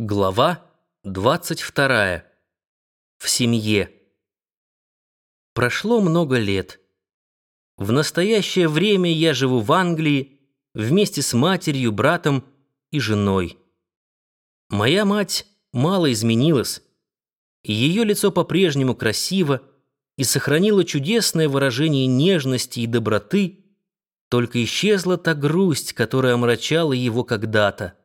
Глава 22. В семье. Прошло много лет. В настоящее время я живу в Англии вместе с матерью, братом и женой. Моя мать мало изменилась. Ее лицо по-прежнему красиво и сохранило чудесное выражение нежности и доброты, только исчезла та грусть, которая омрачала его когда-то.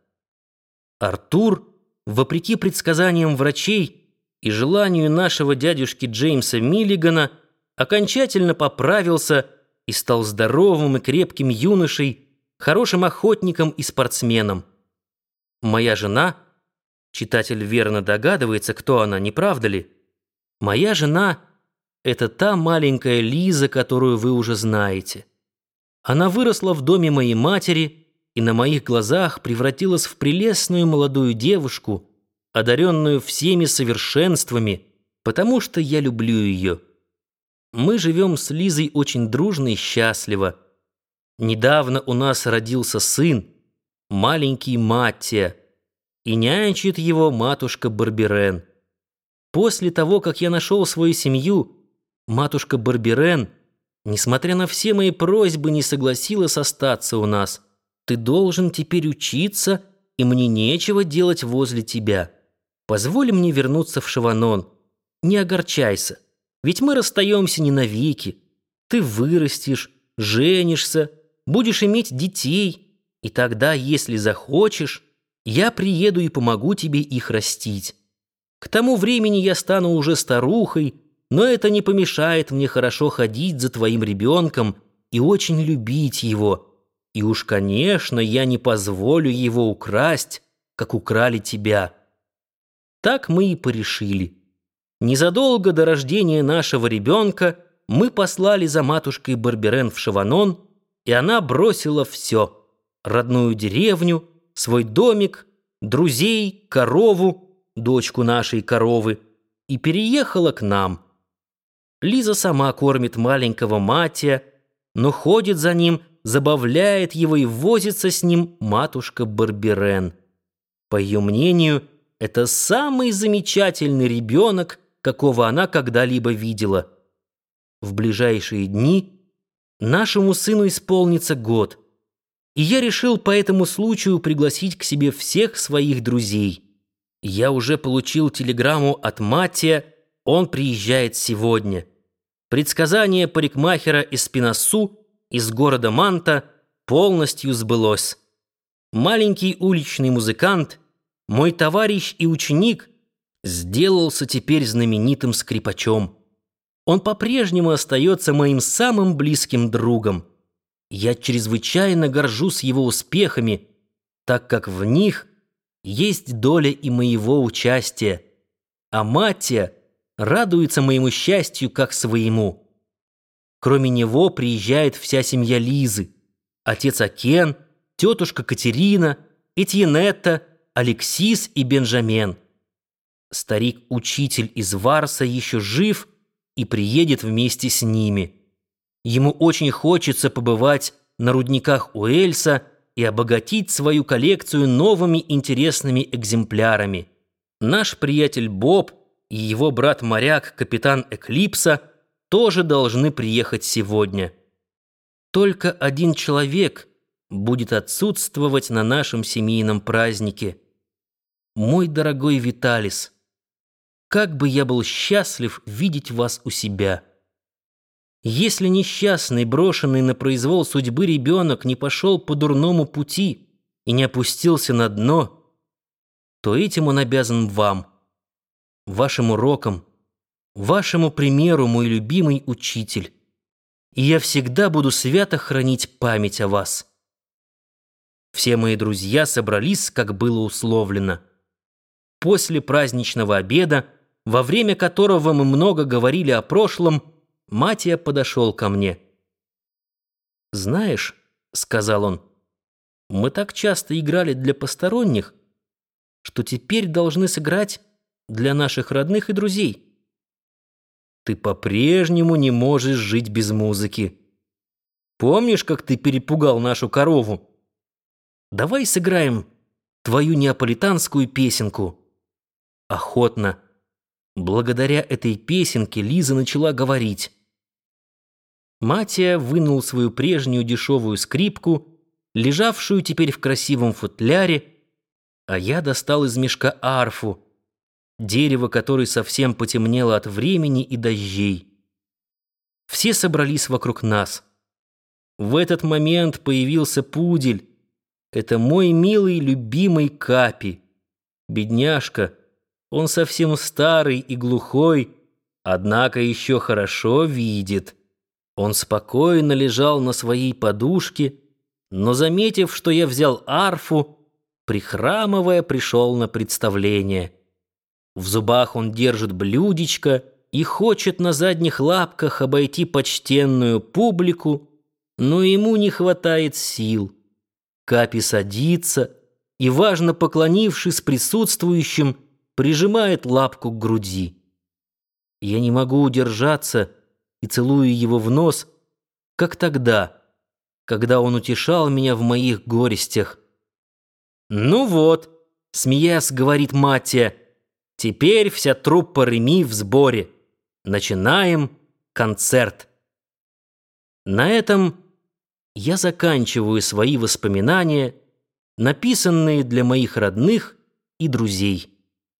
Артур — вопреки предсказаниям врачей и желанию нашего дядюшки Джеймса Миллигана, окончательно поправился и стал здоровым и крепким юношей, хорошим охотником и спортсменом. Моя жена, читатель верно догадывается, кто она, не правда ли? Моя жена — это та маленькая Лиза, которую вы уже знаете. Она выросла в доме моей матери — и на моих глазах превратилась в прелестную молодую девушку, одаренную всеми совершенствами, потому что я люблю ее. Мы живем с Лизой очень дружно и счастливо. Недавно у нас родился сын, маленький Маттия, и нянчит его матушка Барберен. После того, как я нашел свою семью, матушка Барберен, несмотря на все мои просьбы, не согласилась остаться у нас – ты должен теперь учиться, и мне нечего делать возле тебя. Позволь мне вернуться в Шаванон. Не огорчайся, ведь мы расстаемся не навеки. Ты вырастешь, женишься, будешь иметь детей, и тогда, если захочешь, я приеду и помогу тебе их растить. К тому времени я стану уже старухой, но это не помешает мне хорошо ходить за твоим ребенком и очень любить его». И уж, конечно, я не позволю его украсть, как украли тебя. Так мы и порешили. Незадолго до рождения нашего ребенка мы послали за матушкой Барберен в Шаванон, и она бросила все — родную деревню, свой домик, друзей, корову, дочку нашей коровы, и переехала к нам. Лиза сама кормит маленького Матия, но ходит за ним — забавляет его и возится с ним матушка Барберен. По ее мнению, это самый замечательный ребенок, какого она когда-либо видела. В ближайшие дни нашему сыну исполнится год, и я решил по этому случаю пригласить к себе всех своих друзей. Я уже получил телеграмму от Матия, он приезжает сегодня. Предсказание парикмахера из Пинасу из города Манта полностью сбылось. Маленький уличный музыкант, мой товарищ и ученик, сделался теперь знаменитым скрипачом. Он по-прежнему остается моим самым близким другом. Я чрезвычайно горжусь его успехами, так как в них есть доля и моего участия, а Матия радуется моему счастью как своему. Кроме него приезжает вся семья Лизы. Отец Акен, тетушка Катерина, Этьенетта, Алексис и Бенджамен. Старик-учитель из Варса еще жив и приедет вместе с ними. Ему очень хочется побывать на рудниках Уэльса и обогатить свою коллекцию новыми интересными экземплярами. Наш приятель Боб и его брат-моряк, капитан Эклипса – тоже должны приехать сегодня. Только один человек будет отсутствовать на нашем семейном празднике. Мой дорогой Виталис, как бы я был счастлив видеть вас у себя. Если несчастный, брошенный на произвол судьбы ребенок не пошел по дурному пути и не опустился на дно, то этим он обязан вам, вашим урокам, вашему примеру, мой любимый учитель, и я всегда буду свято хранить память о вас. Все мои друзья собрались, как было условлено. После праздничного обеда, во время которого мы много говорили о прошлом, Матия подошел ко мне. «Знаешь», — сказал он, — «мы так часто играли для посторонних, что теперь должны сыграть для наших родных и друзей». Ты по-прежнему не можешь жить без музыки. Помнишь, как ты перепугал нашу корову? Давай сыграем твою неаполитанскую песенку». Охотно. Благодаря этой песенке Лиза начала говорить. Матия вынул свою прежнюю дешевую скрипку, лежавшую теперь в красивом футляре, а я достал из мешка арфу, дерево которой совсем потемнело от времени и дождей. Все собрались вокруг нас. В этот момент появился пудель. Это мой милый, любимый Капи. Бедняжка, он совсем старый и глухой, однако еще хорошо видит. Он спокойно лежал на своей подушке, но, заметив, что я взял арфу, прихрамывая, пришел на представление. В зубах он держит блюдечко и хочет на задних лапках обойти почтенную публику, но ему не хватает сил. Капи садится и, важно поклонившись присутствующим, прижимает лапку к груди. Я не могу удержаться и целую его в нос, как тогда, когда он утешал меня в моих горестях. «Ну вот», — смеясь, говорит Матия, — «теперь вся труппа Реми в сборе. Начинаем концерт». На этом я заканчиваю свои воспоминания, написанные для моих родных и друзей.